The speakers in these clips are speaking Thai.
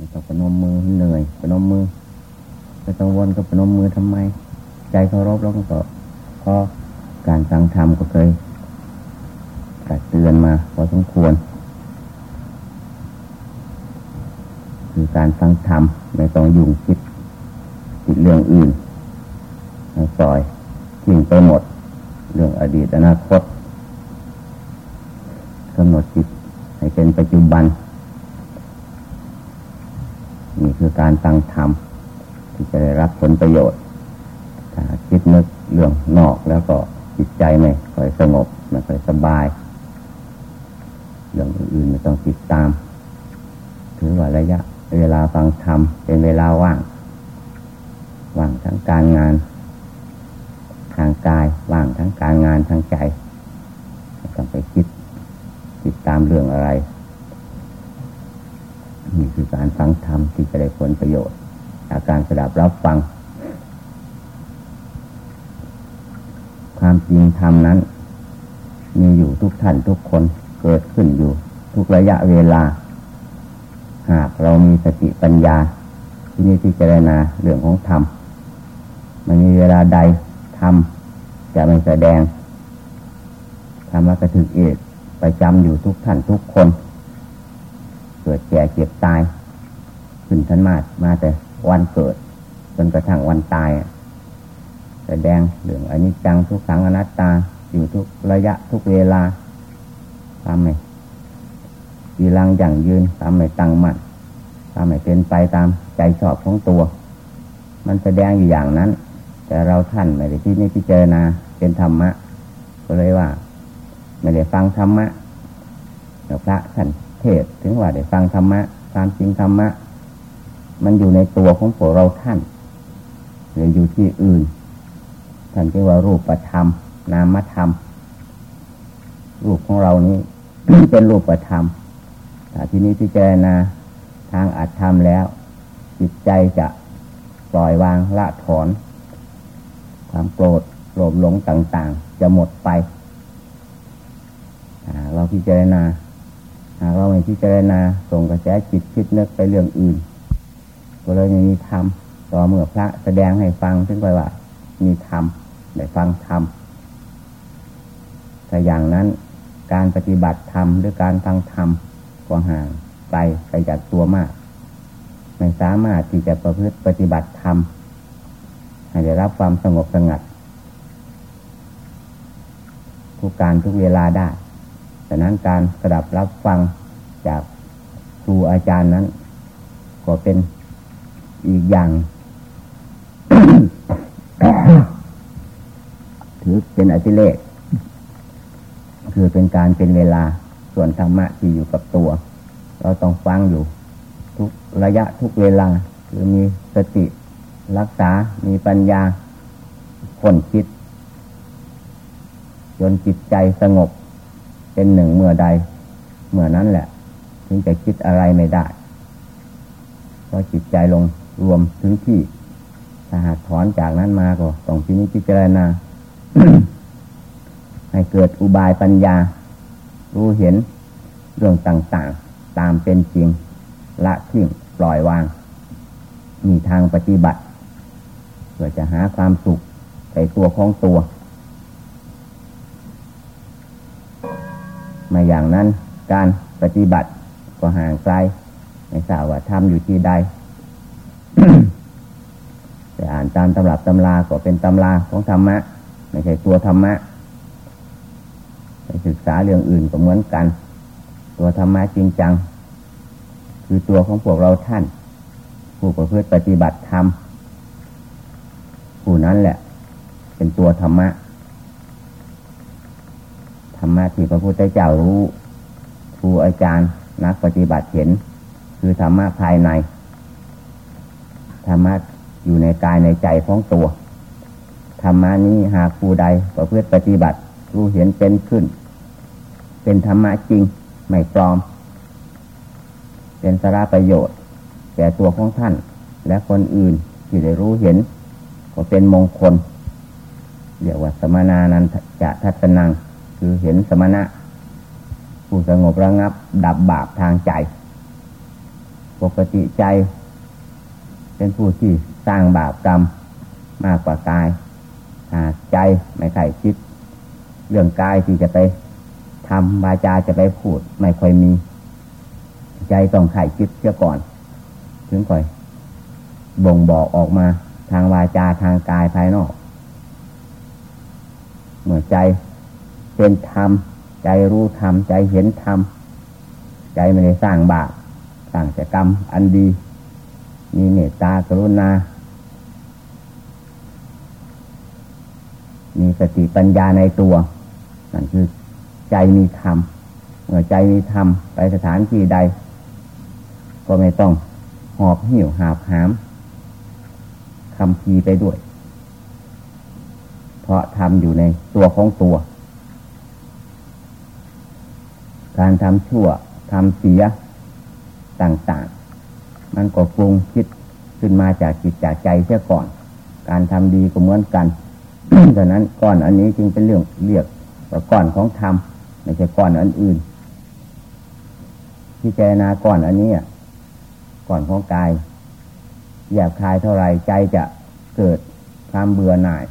ไม่ต้องปนมมือเหนื่อยปนมมือไม่ต้องวนก็ปนมมือทำไม ใจเคารพแล้วก็พอการฟังธรรมก็เคยตักเตือนมาพอสมควร คือการฟังธรรมไม่ต้องยุ่งคิดติดเรื่องอื่นให้ปล่อยทิ้งไปหมด เรื่องอดีตอนาคตกำหนดจิตให้เป็นปัจจุบัน นี่คือการฟังธรรมที่จะได้รับผลประโยชน์ถ้าคิดนึกเรื่องนอกแล้วก็จิตใจไม่ค่อยสงบไม่ค่อยสบาย เรื่องอื่นไม่ต้องติดตาม ถือว่าระยะ เวลาฟังธรรมเป็นเวลาว่าง ว่างทั้งการงาน ทางกายว่างทั้งการงานทางใจไม่ต้องไปคิดติดตามเรื่องอะไร นี่คือการฟังธรรมที่จะได้ผลประโยชน์จากการสดับรับฟัง ความจริงธรรมนั้น มีอยู่ทุกท่านทุกคนเกิดขึ้นอยู่ทุกระยะเวลา หากเรามีสติปัญญา ที่นี้ที่เจรณาเรื่องของธรรมมันมีเวลาใดธรรมจะไม่แสดงธรรมะกระถึกเอกประจำอยู่ทุกท่านทุกคน เกิดแก่เจ็บตายขึ้นทันมามาแต่วันเกิด จนกระทั่งวันตายแสดงเรื่องอันิจจังทุกขังอนัตตาอยู่ทุกระยะทุกเวลาทำไมยีรังอย่างยืนทำไมตั้งมั่นทำไมเป็นไปตามใจชอบของตัว มันแสดงอยู่อย่างนั้น แต่เราท่านไม่ได้ที่นี่พิจารณาเป็นธรรมะ ก็เลยว่า ไม่ได้ฟังธรรมะพระท่าน เทศถึงว่าได้ฟังธรรมะความจริงธรรมะ มันอยู่ในตัวของพวกเราท่านหรืออยู่ที่อื่นท่านเรียกว่ารูปธรรม นามธรรม รูปของเรานี้ เป็นรูปธรรมแต่ที่นี้พิจารณาทางอัตธรรมแล้ว จิตใจจะปล่อยวางละถอน ความโกรธโลภหลงต่าง ๆ จะหมดไปเราพิจารณา หากเราไม่พิจารณาส่งกระแสจิตคิดนึกไปเรื่องอื่น ก็เลยไม่มีธรรมต่อเมื่อพระแสดงให้ฟังถึงไปว่า มีธรรมได้ฟังธรรมแต่อย่างนั้นการปฏิบัติธรรมหรือการฟังธรรมก็ห่างไกลไปจากตัวมาก ไม่สามารถที่จะประพฤติปฏิบัติธรรมให้ได้รับความสงบสงัดทุกการทุกเวลาได้ ฉะนั้นการกระดับรับฟังจากครูอาจารย์นั้น ก็เป็นอีกอย่าง ถือเป็นอติเลกคือเป็นการเป็นเวลาส่วนธรรมะที่อยู่กับตัว เราต้องฟังอยู่ ทุกระยะทุกเวลาหรือมีสติรักษา มีปัญญาคนคิด จนจิตใจสงบ เป็นหนึ่งเมื่อใด เมื่อนั้นแหละ ถึงจะคิดอะไรไม่ได้เพราะจิตใจลงรวมถึงที่ถ้าหากถอนจากนั้นมาก็ต้องที่นี้พิจารณาให้เกิดอุบายปัญญา รู้เห็นเรื่องต่างๆ ตามเป็นจริง ละทิ้งปล่อยวาง มีทางปฏิบัติ เพื่อจะหาความสุขในตัวของตัว มาอย่างนั้น การปฏิบัติก็ห่างไกลไม่ทราบว่าทำอยู่ที่ใดแต่อ่านตามตำรับตำราก็เป็นตำราของธรรมะ ไม่ใช่ตัวธรรมะไปศึกษาเรื่องอื่นก็เหมือนกัน ตัวธรรมะจริงจัง คือตัวของพวกเราท่าน ผู้ประพฤติปฏิบัติธรรมผู้นั้นแหละ เป็นตัวธรรมะ รรมะที่พระพุทธเจ้ารู้ครูอาจารย์นักปฏิบัติเห็น คือธรรมะภายในธรรมะอยู่ในกายในใจของตัวธรรมะนี้หากผู้ใดประพฤติปฏิบัติ รู้เห็นเป็นขึ้น เป็นธรรมะจริงไม่ปลอม เป็นสาระประโยชน์แก่ตัวของท่าน และคนอื่นที่ได้รู้เห็น ก็เป็นมงคลเรียกว่าสมนานันจะทัศนัง คือเห็นสมณะ ผู้สงบระงับ ดับบาปทางใจ ปกติใจ เป็นผู้ที่สร้างบาปกรรมมากกว่ากายหากใจไม่ใส่คิด เรื่องกายที่จะไปทำวาจาจะไปพูดไม่ค่อยมี ใจต้องไข่คิดเสียก่อน ถึงค่อย บ่งบอกออกมาทางวาจาทางกายภายนอก เมื่อใจ เป็นธรรม ใจรู้ธรรม ใจเห็นธรรม ใจไม่ได้สร้างบาปสร้างแต่กรรม อันดี มีเมตตากรุณา มีสติปัญญาในตัว นั่นคือใจมีธรรมเมื่อใจมีธรรม ไปสถานที่ใด ก็ไม่ต้องหอบหิวหาบหามคำพีไปด้วย เพราะทำอยู่ในตัวของตัว การทำชั่วทำเสียต่างๆ มันก็ปรุงคิดขึ้นมาจากจิตจากใจเสียก่อน การทำดีก็เหมือนกันดังนั้นก้อนอันนี้จึงเป็นเรื่องเรียกว่าก้อนของธรรมไม่ใช่ก้อนอันอื่นที่เจนาก้อนอันนี้ก้อนของกายหยาบคายเท่าไรใจจะเกิดความเบื่อหน่าย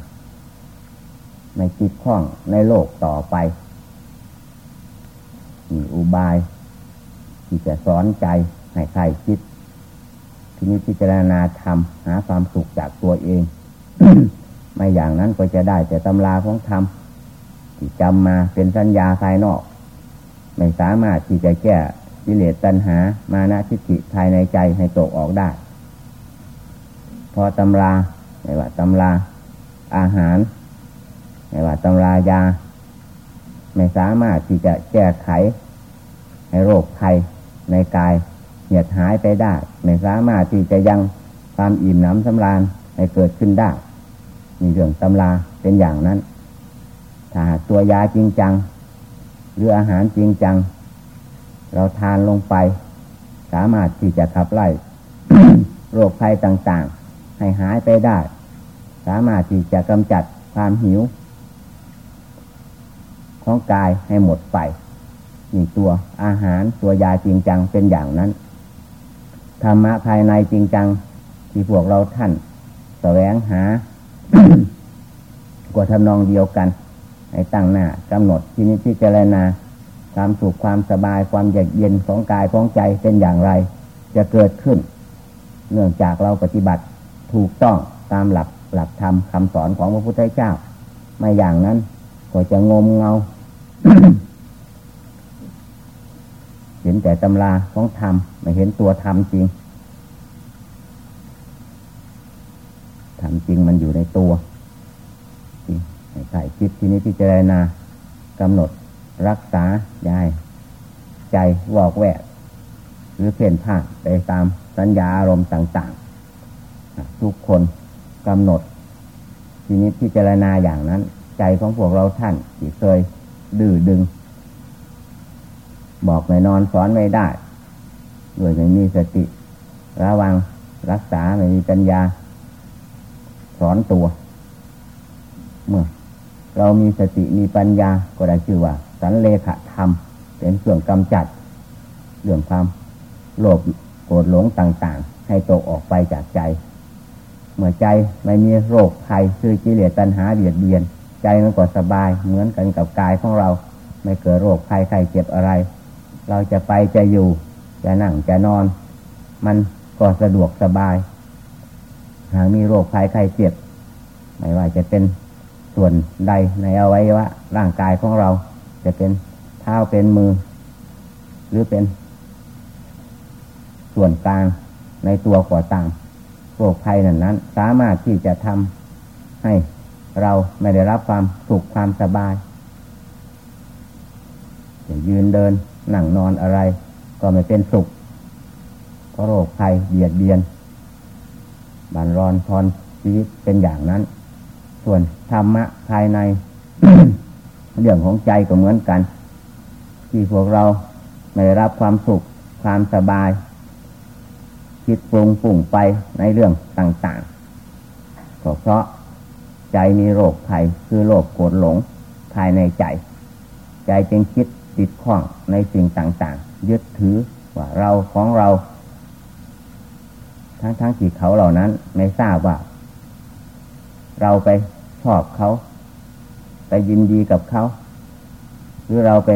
ในจิตข้องในโลกต่อไป มีอุบาย ที่จะสอนใจให้ใครคิดทีนี้พิจารณาธรรมหาความสุขจากตัวเอง ไม่อย่างนั้นก็จะได้แต่ตำราของธรรมที่จำมาเป็นสัญญาภายนอก ไม่สามารถที่จะแก้กิเลสตัณหามานะทิฏฐิภายในใจให้ตกออกได้ พอตำราไม่ว่าตำราอาหารไม่ว่าตำรายา ไม่สามารถที่จะแก้ไข ให้โรคภัยในกายเหยียดหายไปได้ ไม่สามารถที่จะยังความอิ่มหนำสำราญให้เกิดขึ้นได้ มีเรื่องตำราเป็นอย่างนั้น ถ้าตัวยาจริงจัง หรืออาหารจริงจัง เราทานลงไป สามารถที่จะขับไล่โรคภัยต่างๆ ให้หายไปได้ สามารถที่จะกำจัดความหิว ของกายให้หมดไปนี่ตัวอาหารตัวยาจริงจังเป็นอย่างนั้นธรรมะภายในจริงจัง ที่พวกเราท่านแสวงหากว่าทำนองเดียวกันให้ตั้งหน้ากำหนดที่นี้ที่เจรณาความสุขความสบายความเย็นของกายของใจเป็นอย่างไร จะเกิดขึ้น เนื่องจากเราปฏิบัติถูกต้องตามหลักหลักธรรมคำสอนของพระพุทธเจ้า ไม่อย่างนั้น ก็จะงมเงา เห็นแต่ตำราของธรรมไม่เห็นตัวธรรมจริงธรรมจริงมันอยู่ในตัวใส่คิดที่นี้พิจารณากำหนดรักษายายใจวอกแวก หรือเพ่นผ่านไปตามสัญญาอารมณ์ต่างๆ ทุกคนกำหนดทีนี้พิจารณาอย่างนั้น ใจของพวกเราท่านที่เคยดื้อดึง บอกไม่นอนสอนไม่ได้ด้วยไม่มีสติ ระวังรักษาไม่มีปัญญา สอนตัว เมื่อ เรามีสติมีปัญญาก็ได้ชื่อว่า สันเลขธรรม เป็นส่วนกำจัดเรื่องความโลภโกรธหลงต่าง ๆ ให้ตกออกไปจากใจ เมื่อใจไม่มีโรคภัยคือกิเลสตัณหาเบียดเบียน ใจมันก็สบายเหมือนกันกับกายของเรา ไม่เกิดโรคภัยไข้เจ็บอะไร เราจะไปจะอยู่ จะนั่งจะนอน มันก็สะดวกสบาย หากมีโรคภัยไข้เจ็บ ไม่ว่าจะเป็นส่วนใดในอวัยวะร่างกายของเรา จะเป็นเท้าเป็นมือ หรือเป็นส่วนกลางในตัวก่อตามโรคภัยนั้นนั้น สามารถที่จะทำให้ เราไม่ได้รับความสุขความสบายจะยืนเดินนั่งนอนอะไร ก็ไม่เป็นสุขเพราะโรคภัยเบียดเบียนบันรอนทอนชีวิตเป็นอย่างนั้น ส่วนธรรมะภายใน เรื่องของใจก็เหมือนกัน ที่พวกเราไม่ได้รับความสุขความสบาย คิดปรุงปุ่งไปในเรื่องต่างๆก็เพราะ ใจมีโรคภัยคือโรคโกรธหลงภายในใจ ใจจึงคิดติดข้องในสิ่งต่างๆ ยึดถือว่าเราของเรา ทั้งทั้งที่เขาเหล่านั้นไม่ทราบว่า เราไปชอบเขา ไปยินดีกับเขา หรือเราไป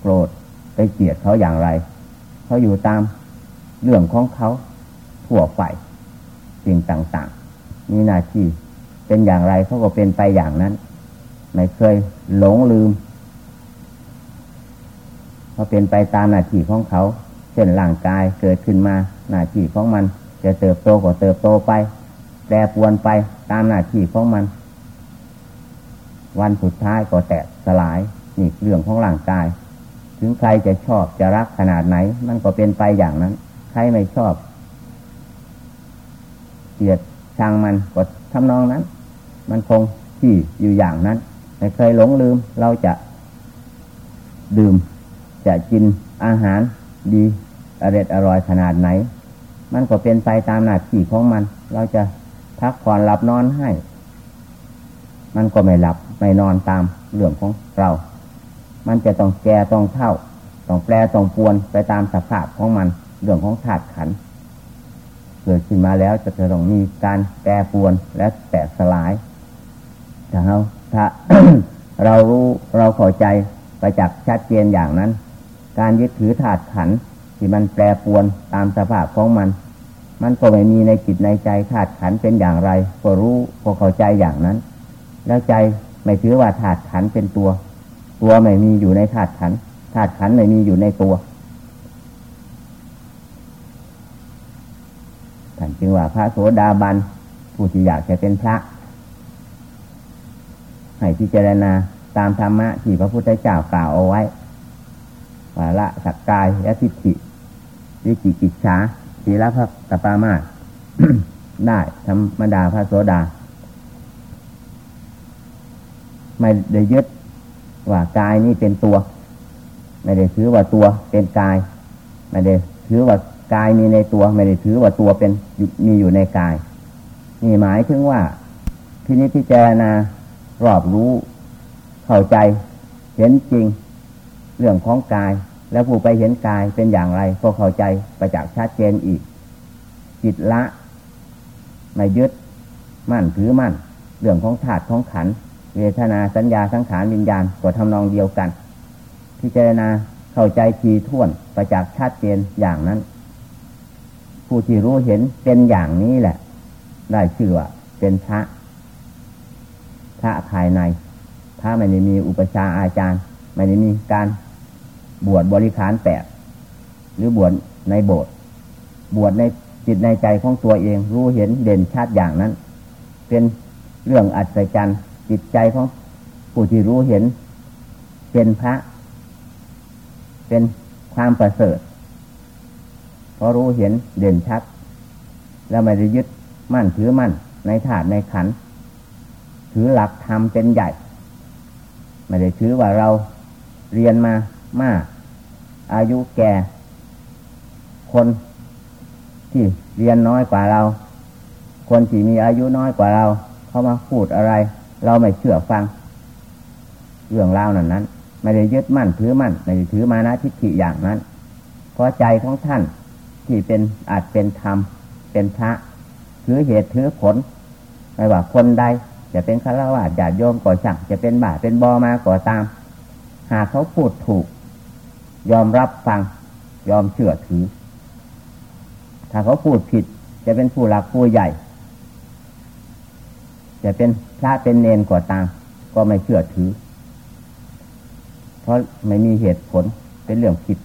โกรธไปเกลียดเขาอย่างไร เขาอยู่ตามเรื่องของเขาทั่วไปสิ่งต่างๆมีหน้าที่ เป็นอย่างไรเขาก็เป็นไปอย่างนั้น ไม่เคยหลงลืมเขาเป็นไปตามหน้าที่ของเขาเช่นร่างกายเกิดขึ้นมาหน้าที่ของมัน จะเติบโตก็เติบโตไปแปรปวนไปตามหน้าที่ของมัน วันสุดท้ายก็แตกสลายนี่เรื่องของร่างกาย ถึงใครจะชอบจะรักขนาดไหน มันก็เป็นไปอย่างนั้น ใครไม่ชอบเกลียดชังมันก็ทำนองนั้น มันคงที่อยู่อย่างนั้น ไม่เคยหลงลืม เราจะดื่ม จะกินอาหารดีอร่อยอร่อยขนาดไหน มันก็เป็นไปตามหน้าที่ของมัน เราจะพักผ่อนหลับนอนให้ มันก็ไม่หลับไม่นอนตามเรื่องของเรา มันจะต้องแก่ต้องเท่า ต้องแปรต้องปวนไปตามสภาพของมัน เรื่องของธาตุขัน เกิดขึ้นมาแล้วจะต้องมีการแปรปวนและแตกสลาย ถ้าเราถ้าเรารู้เราเข้าใจไปจากชัดเจนอย่างนั้น การยึดถือธาตุขันที่มันแปรปวนตามสภาพของมัน มันก็ไม่มีในจิตในใจธาตุขันเป็นอย่างไร ก็รู้ก็เข้าใจอย่างนั้น แล้วใจไม่ถือว่าธาตุขันเป็นตัว ตัวไม่มีอยู่ในธาตุขันธาตุขันไม่มีอยู่ในตัวท่านจึงว่าพระโสดาบันผู้ที่อยากจะเป็นพระ ให้พิจารณาตามธรรมะที่พระพุทธเจ้ากล่าวเอาไว้ว่าละสักกายและทิฏฐิวิจิกิจฉาสีละพระตปามาได้ธรรมดาพระโสดา ไม่ได้ยึดว่ากายนี่เป็นตัว ไม่ได้ถือว่าตัวเป็นกาย ไม่ได้ถือว่ากายมีในตัว ไม่ได้ถือว่าตัวเป็นมีอยู่ในกาย นี่หมายถึงว่าพินิจพิจารณา รอบรู้ เข้าใจ เห็นจริง เรื่องของกาย แล้วผู้ไปเห็นกายเป็นอย่างไร ก็เข้าใจประจักษ์ชัดเจนอีก จิตละไม่ยึดมั่นถือมั่น เรื่องของธาตุของขัน เวทนาสัญญาสังขารวิญญาณก็ทำนองเดียวกัน พิจารณาเข้าใจทีท่วนประจักษ์ชัดเจนอย่างนั้น ผู้ที่รู้เห็นเป็นอย่างนี้แหละ ได้ชื่อว่าเป็นพระ พระภายในพระไม่ได้มีอุปชาอาจารย์ ไม่ได้มีการบวชบริขารแปดหรือบวชในโบสถ์บวชในจิตในใจของตัวเองรู้เห็นเด่นชัดอย่างนั้น เป็นเรื่องอัศจรรย์จิตใจของผู้ที่รู้เห็น เป็นพระ เป็นความประเสริฐเพราะรู้เห็นเด่นชัด แล้วไม่ได้ยึดมั่นถือมั่นในถาดในขัน ถือหลักธรรมเป็นใหญ่ ไม่ได้ถือว่าเราเรียนมามาก อายุแก่ คนที่เรียนน้อยกว่าเรา คนที่มีอายุน้อยกว่าเราเขามาพูดอะไร เราไม่เชื่อฟัง เรื่องราวนั้นนั้น ไม่ได้ยึดมั่นถือมั่นไม่ได้ถือมานะทิฏฐิอย่างนั้น เพราะใจของท่านที่เป็นอาจเป็นธรรมเป็นพระถือเหตุถือผลไม่ว่าคนใด จะเป็นฆราวาสญาติโยมก่อช่งจะเป็นบาเป็นบอมาก่อตาม หากเขาพูดถูก ยอมรับฟัง ยอมเชื่อถือ ถ้าเขาพูดผิด จะเป็นผู้หลักผู้ใหญ่ จะเป็นพระเป็นเนนก่อตาม ก็ไม่เชื่อถือ เพราะไม่มีเหตุผลเป็นเรื่องผิด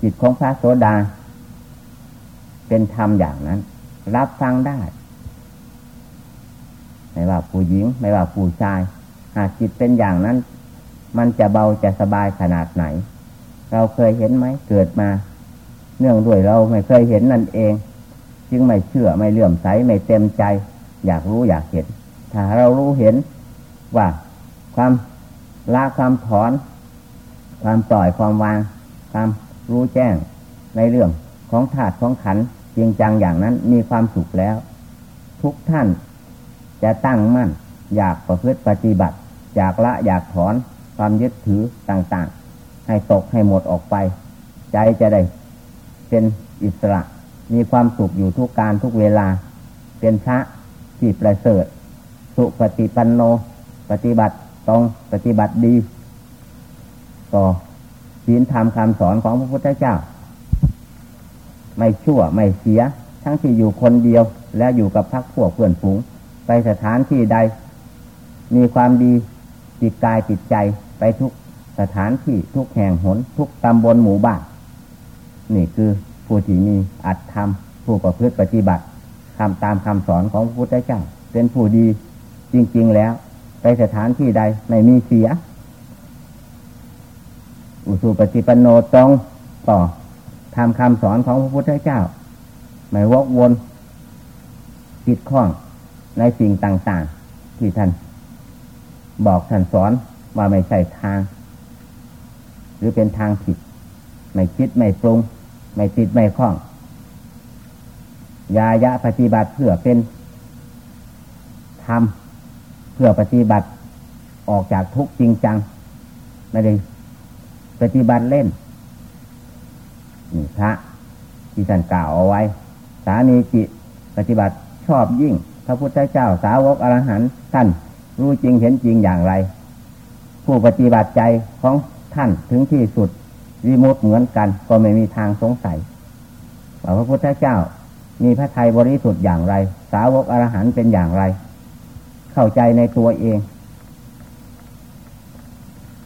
จิตของพระโสดา เป็นธรรมอย่างนั้น รับฟังได้ ไม่ว่าผู้หญิง ไม่ว่าผู้ชาย หากจิตเป็นอย่างนั้น มันจะเบาจะสบายขนาดไหน เราเคยเห็นไหมเกิดมา เนื่องด้วยเราไม่เคยเห็นนั่นเอง จึงไม่เชื่อไม่เลื่อมใสไม่เต็มใจ อยากรู้อยากเห็น ถ้าเรารู้เห็นว่าความละความถอน ความปล่อยความวาง ความรู้แจ้งในเรื่องของธาตุของขันจริงจังอย่างนั้นมีความสุขแล้ว ทุกท่าน จะตั้งมั่น อยากประพฤติปฏิบัติ อยากละอยากถอนความยึดถือต่างๆ ให้ตกให้หมดออกไป ใจจะได้ เป็นอิสระ มีความสุขอยู่ทุกการทุกเวลา เป็นพระที่ประเสริฐ สุปฏิปันโน ปฏิบัติตรงปฏิบัติดีต่อศีลธรรมคำสอนของพระพุทธเจ้า ไม่ชั่วไม่เสีย ทั้งที่อยู่คนเดียวและอยู่กับพักพวกเพื่อนฝูง สถานที่ใด มีความดีจิตกายจิตใจไปทุกสถานที่ทุกแห่งหน ทุกตำบลหมู่บ้าน นี่คือผู้ที่มีอัตธรรม ผู้ประพฤติปฏิบัติทำตามคำสอนของพระพุทธเจ้า เป็นผู้ดีจริง ๆ แล้ว ไปสถานที่ใดไม่มีเสีย อุสุปฏิปโนตรงต่อทำคำสอนของพระพุทธเจ้า ไม่วกวนติดข้อง ในสิ่งต่างๆ ที่ท่านบอกท่านสอนว่าไม่ใช่ทาง หรือเป็นทางผิด ไม่คิดไม่ปรุง ไม่ติดไม่คล้องยายะปฏิบัติเพื่อเป็นทำเพื่อปฏิบัติออกจากทุกข์จริงจัง ไม่ได้ปฏิบัติเล่นนี่พระที่ท่านกล่าวเอาไว้ สามีจิตปฏิบัติชอบยิ่ง ระพุทธเจ้าสาวกอรหันต์ท่าน รู้จริงเห็นจริงอย่างไร ผู้ปฏิบัติใจของท่านถึงที่สุดวิมุตเหมือนกัน ก็ไม่มีทางสงสัยว่าพระพุทธเจ้า มีพระทัยบริสุทธิ์อย่างไร สาวกอรหันต์เป็นอย่างไร เข้าใจในตัวเอง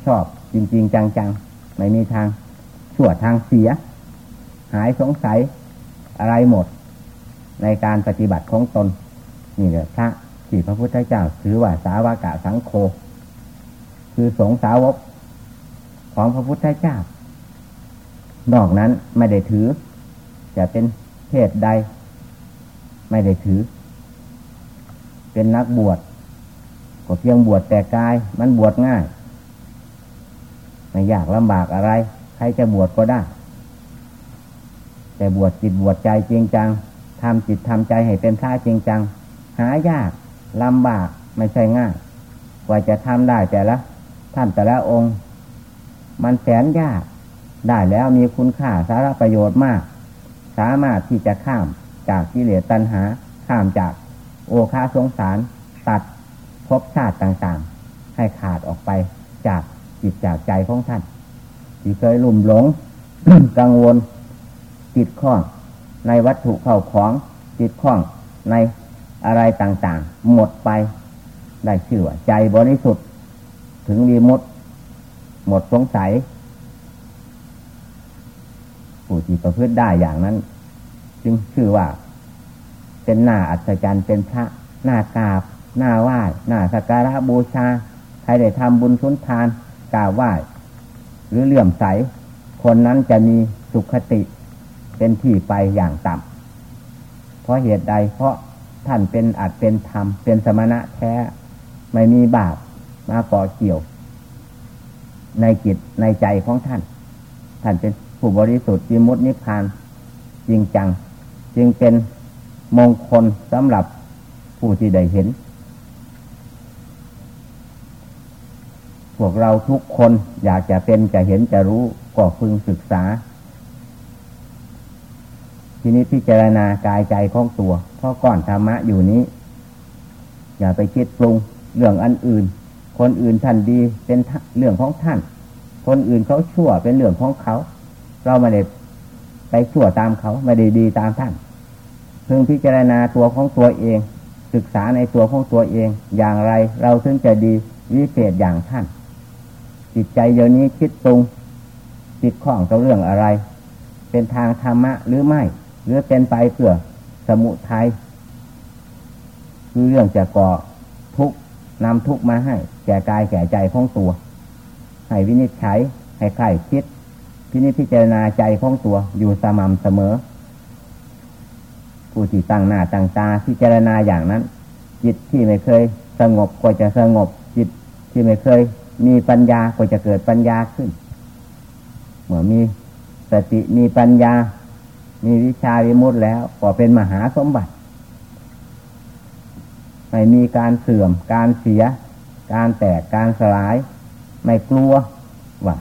ชอบจริง ๆ จังๆ ไม่มีทางชั่วทางเสีย หายสงสัยอะไรหมด ในการปฏิบัติของตน นี่แหละพระที่พระพุทธเจ้าถือว่าสาวกะสังโฆคือสงสาวกของพระพุทธเจ้า นอกนั้นไม่ได้ถือ จะเป็นเพศใด ไม่ได้ถือ เป็นนักบวชก็เพียงบวชแต่กาย มันบวชง่าย ไม่ยากลำบากอะไร ใครจะบวชก็ได้ แต่บวชจิตบวชใจจริงจังทำจิตทำใจให้เป็นพระจริงจัง หายากลำบากไม่ใช่ง่าย กว่าจะทำได้แต่ละท่านแต่ละองค์ มันแสนยาก ได้แล้วมีคุณค่าสาระประโยชน์มาก สามารถที่จะข้ามจากกิเลสตัณหา ข้ามจากโอคาสงสาร ตัดภพชาติต่างๆ ให้ขาดออกไปจากจิตจากใจของท่าน ที่เคยลุ่มหลง กังวลจิตข้องในวัตถุเข้าของจิตข้องใน อะไรต่างๆ หมดไป ได้เชื่อใจบริสุทธิ์ ถึงมีมดหมดสงสัยผู้ที่ประพฤติได้อย่างนั้น จึงชื่อว่า เป็นหน้าอัศจรรย์เป็นพระ หน้ากราบ หน้าไหว้ หน้าสักการะบูชา ใครได้ทำบุญสุนทานกราบไหว้ หรือเลื่อมใส คนนั้นจะมีสุขติเป็นที่ไปอย่างต่ำเพราะเหตุใดเพราะ ท่านเป็นอาจเป็นธรรม เป็นสมณะแท้ ไม่มีบาปมาก่อเกี่ยว ในจิตในใจของท่าน ท่านเป็นผู้บริสุทธิ์จิมุตนิพพานจริงจัง จึงเป็นมงคลสำหรับผู้ที่ได้เห็น พวกเราทุกคนอยากจะเป็นจะเห็นจะรู้ก็พึงศึกษา ทีนี้พิจารณากายใจของตัวเพราะก่อนธรรมะอยู่นี้ อย่าไปคิดปรุงเรื่องอันอื่น คนอื่นท่านดีเป็นเรื่องของท่าน คนอื่นเขาชั่วเป็นเรื่องของเขา เราไม่ได้ไปชั่วตามเขาไม่ได้ดีตามท่านพึงพิจารณาตัวของตัวเอง ศึกษาในตัวของตัวเอง อย่างไรเราถึงจะดีวิเศษอย่างท่าน จิตใจเดี๋ยวนี้คิดปรุงจิตข้องกับเรื่องอะไร เป็นทางธรรมะหรือไม่ หรือเป็นไปเพื่อสมุทัยคือเรื่องจะก่อทุกนำทุกมาให้ แก่กายแก่ใจของตัว ให้วินิจฉัยให้ใครคิด พินิจพิจารณาใจของตัวอยู่สม่ำเสมอ ผู้ที่ตั้งหน้าตั้งตาพิจารณาอย่างนั้น จิตที่ไม่เคยสงบก็จะสงบจิตที่ไม่เคย มีปัญญาก็จะเกิดปัญญาขึ้น เมื่อมีสติมีปัญญา มีวิชาวิมุตแล้วก็เป็นมหาสมบัติ ไม่มีการเสื่อม การเสีย การแตก การสลาย ไม่กลัวว่า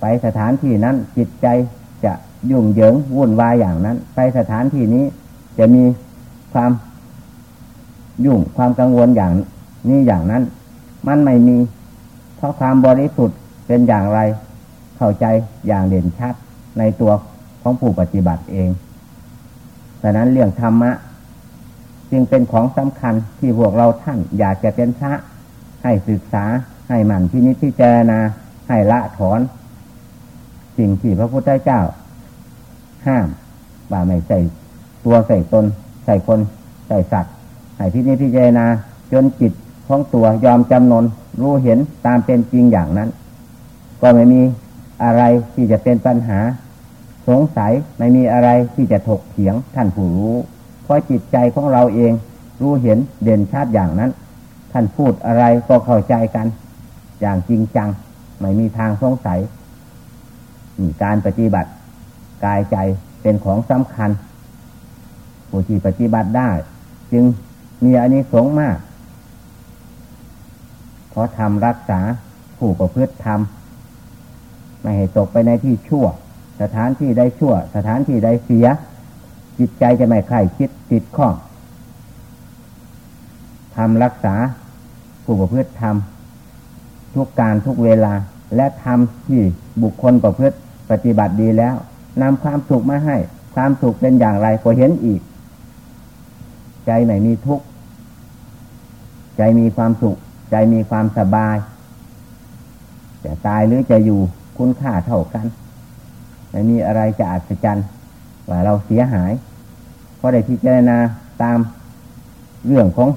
ไปสถานที่นั้นจิตใจจะยุ่งเหยิงวุ่นวายอย่างนั้น ไปสถานที่นี้จะมีความยุ่งความกังวลอย่างนี้อย่างนั้น มันไม่มี เพราะความบริสุทธิ์เป็นอย่างไร เข้าใจอย่างเด่นชัดในตัว ของผู้ปฏิบัติเองฉะนั้นเรื่องธรรมะ จึงเป็นของสำคัญที่พวกเราท่านอยากจะเป็นพระให้ศึกษาให้หมั่นที่นิจพจารณาให้ละถอน สิ่งที่พระพุทธเจ้า ห้ามว่าไม่ใส่ตัวใส่ตนใส่คนใส่สัตว์ให้พินิจพิจารณาจนจิตของตัวยอมจำนนรู้เห็นตามเป็นจริงอย่างนั้น ก็ไม่มีอะไรที่จะเป็นปัญหา สงสัยไม่มีอะไรที่จะถกเถียงท่านผู้รู้เพราะจิตใจของเราเองรู้เห็นเด่นชัดอย่างนั้น ท่านพูดอะไรก็เข้าใจกัน อย่างจริงจัง ไม่มีทางสงสัยการปฏิบัติ กายใจเป็นของสำคัญผู้ที่ปฏิบัติได้ จึงมีอันนี้สงมาก เพราะทำรักษาผู้ประพฤติทำไม่ให้ตกไปในที่ชั่ว สถานที่ใดชั่ว สถานที่ใดเสีย จิตใจจะไม่ใคร่คิดติดข้องทำรักษาผู้ประพฤติทำทุกการทุกเวลา และทำที่บุคคลประพฤติปฏิบัติดีแล้วนำความสุขมาให้ ความสุขเป็นอย่างไรก็เห็นอีก ใจไม่มีทุกข์ใจมีความสุข ใจมีความสบาย จะตายหรือจะอยู่คุณค่าเท่ากัน ไม่มีอะไรจะอัศจรรย์ว่าเราเสียหาย เพราะได้พิจารณาตามเรื่องของ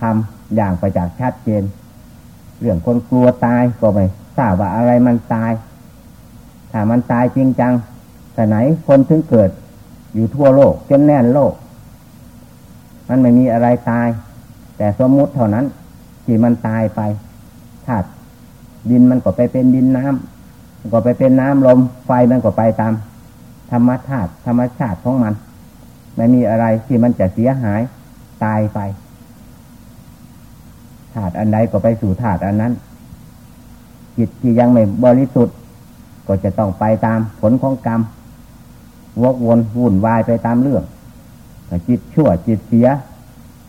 ทำอย่างประจักษ์ชัดเจน เรื่องคนกลัวตายก็ไม่ทราบว่าอะไรมันตาย ถ้ามันตายจริงจังแต่ไหนคนถึงเกิดอยู่ทั่วโลกจนแน่นโลก มันไม่มีอะไรตาย แต่สมมุติเท่านั้นที่มันตายไปธาตุดินมันก็ไปเป็นดินน้ำ ก็ไปเป็นน้ำลมไฟมันก็ไปตาม ธรรมชาติธรรมชาติของมัน ไม่มีอะไรที่มันจะเสียหายตายไปธาตุอันใดก็ไปสู่ธาตุอันนั้น จิตที่ยังไม่บริสุทธิ์ ก็จะต้องไปตามผลของกรรมวกวนวุ่นวายไปตามเรื่องจิตชั่วจิตเสีย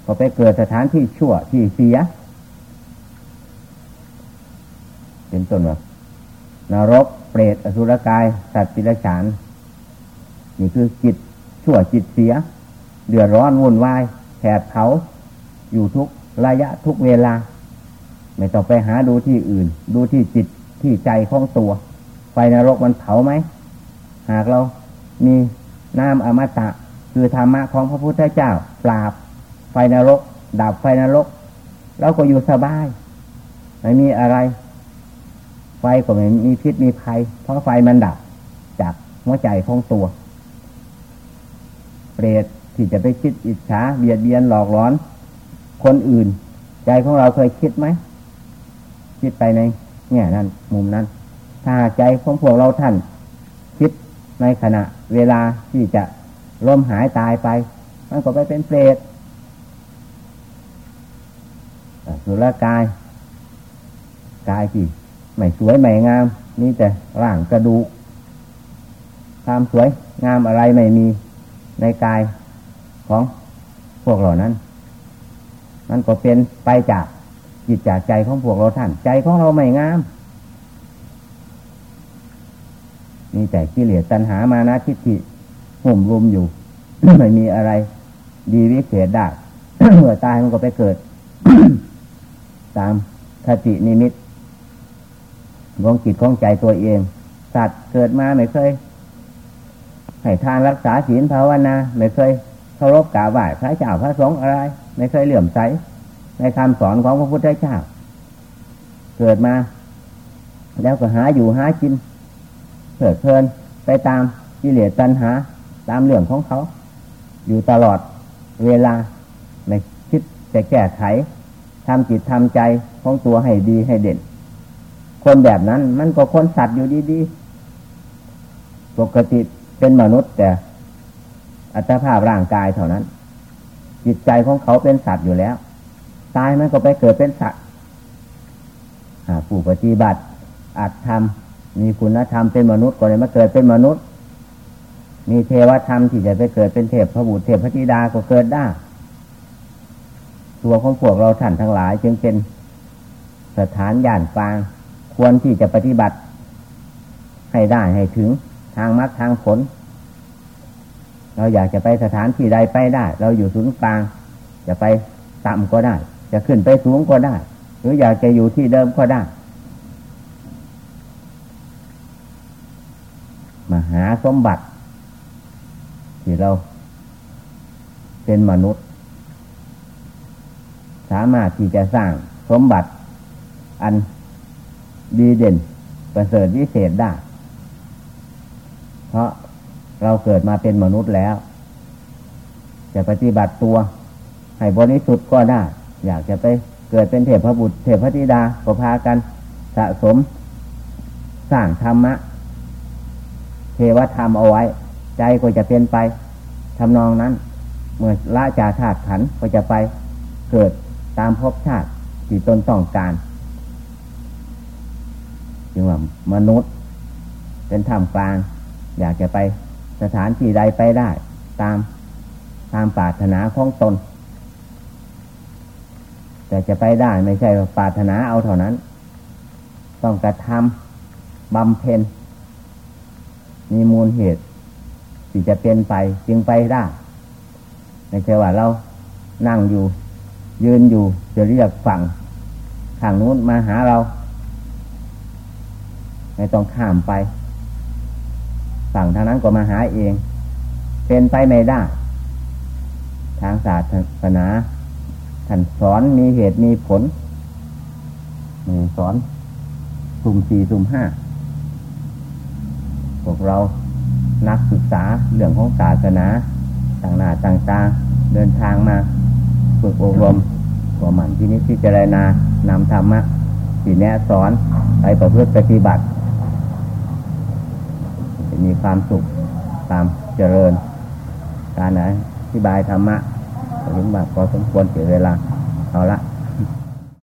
ก็ไปเกิดสถานที่ชั่วที่เสีย เป็นต้นว่า นรก เปรตอสุรกาย สัตว์ปิรฉาน นี่คือจิตชั่วจิตเสีย เดือดร้อนวุ่นวายแผดเผา อยู่ทุกระยะทุกเวลา ไม่ต้องไปหาดูที่อื่น ดูที่จิตที่ใจของตัว ไฟนรกมันเผาไหม หากเรามีน้ำอมตะ คือธรรมะของพระพุทธเจ้า ปราบ ไฟนรก ดับไฟนรกเราก็อยู่สบาย ไม่มีอะไร ไฟก็ไม่มีพิษมีภัย เพราะไฟมันดับ จากหัวใจของตัว เปรตที่จะไปคิดอิจฉาเบียดเบียนหลอกหลอน คนอื่น ใจของเราเคยคิดไหม คิดไปในแง่นั้นมุมนั้น ถ้าใจของพวกเราท่าน คิดในขณะ เวลาที่จะล้มหายตายไป มันก็ไปเป็นเปรตสุรกาย กายที่ ไม่สวยไม่งามนี่แต่ร่างกระดูกความสวยงามอะไรไม่มีในกายของพวกเรานั้น มันก็เป็นไปจากจิตจากใจของพวกเราท่าน ใจของเราไม่งามมีแต่กิเลสตัณหามานะทิฏฐิห่มรุมอยู่ ไม่มีอะไร ดีวิเศษได้เมื่อตายมันก็ไปเกิด ตามคตินิมิต ของจิตของใจตัวเอง สัตว์เกิดมาไม่เคยให้ทานรักษาศีลภาวนาไม่เคยเคารพกราบไหว้พระเจ้าพระสงฆ์อะไร ไม่เคยเหลื่อมใสในคำสอนของพระพุทธเจ้า เกิดมา แล้วก็หาอยู่หากินเผิดเพลินไปตามกิเลสตัณหา ตามเรื่องของเขา อยู่ตลอดเวลาไม่คิดจะแก้ไขทำจิตทำใจของตัวให้ดีให้เด่น คนแบบนั้น มันก็คนสัตว์อยู่ดีๆ ปกติเป็นมนุษย์แต่อัตภาพร่างกายเท่านั้น จิตใจของเขาเป็นสัตว์อยู่แล้ว ตายมันก็ไปเกิดเป็นสัตว์ผู้ปฏิบัติอาจทมีคุณธรรมเป็นมนุษย์ก็เลยมาเกิดเป็นมนุษย์ มีเทวธรรมที่จะไปเกิดเป็นเทพพระบุตรเทพพระธิดาก็เกิดได้ ตัวของพวกเราท่านทั้งหลาย จึงเป็นสถานย่านกลาง ควรที่จะปฏิบัติ ให้ได้ให้ถึงทางมรรคทางผล เราอยากจะไปสถานที่ใดไปได้ เราอยู่ศูนย์กลาง จะไปต่ำก็ได้ จะขึ้นไปสูงก็ได้ หรืออยากจะอยู่ที่เดิมก็ได้ มาหาสมบัติ ที่เรา เป็นมนุษย์ สามารถที่จะสร้างสมบัติอัน ดีเด่น ประเสริฐวิเศษได้ เพราะเราเกิดมาเป็นมนุษย์แล้ว จะปฏิบัติตัว ให้บริสุทธิ์ก็ได้ อยากจะไปเกิดเป็นเทพพระบุตร เทพพิดาก็พากันสะสม สร้างธรรมะ เทวธรรมเอาไว้ ใจก็จะเป็นไปทำนองนั้น เมื่อละจากธาตุขันก็จะไปเกิดตามภพชาติที่ตนต้องการ จึงว่ามนุษย์ เป็นธรรมกลาง อยากจะไปสถานที่ใดไปได้ ตามตามปรารถนาของตน แต่จะไปได้ไม่ใช่ปรารถนาเอาเท่านั้น ต้องกระทำบำเพ็ญมีมูลเหตุที่จะเป็นไปจึงไปได้ไม่ใช่ว่าเรานั่งอยู่ ยืนอยู่จะเรียกฝั่งทางนู้นมาหาเรา ไม่ต้องข้ามไป ฝั่งทางนั้นก็มาหาเอง เป็นไปไม่ได้ ทางศาสนาท่านสอนมีเหตุมีผลสอนสุ่มสี่สุ่มห้าพวกเรานักศึกษาเรื่องของศาสนาต่างหน้าต่างตาเดินทางมาฝึกอบรมหัวมันที่นี้ที่เจรนานำธรรมะสีแนะสอนไปประพฤติปฏิบัติ มีความสุขตามเจริญ การไหนที่บายธรรมะถึงแบบพอสมควรเสียเวลาเอาละ